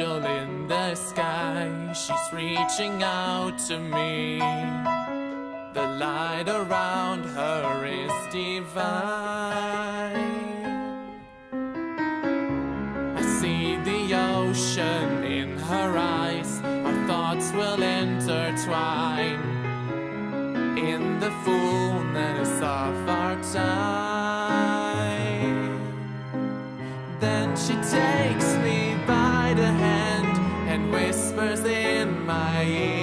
an angel in the sky. She's reaching out to me. The light around her is divine. I see the ocean in her eyes. Our thoughts will intertwine in the fullness my ear.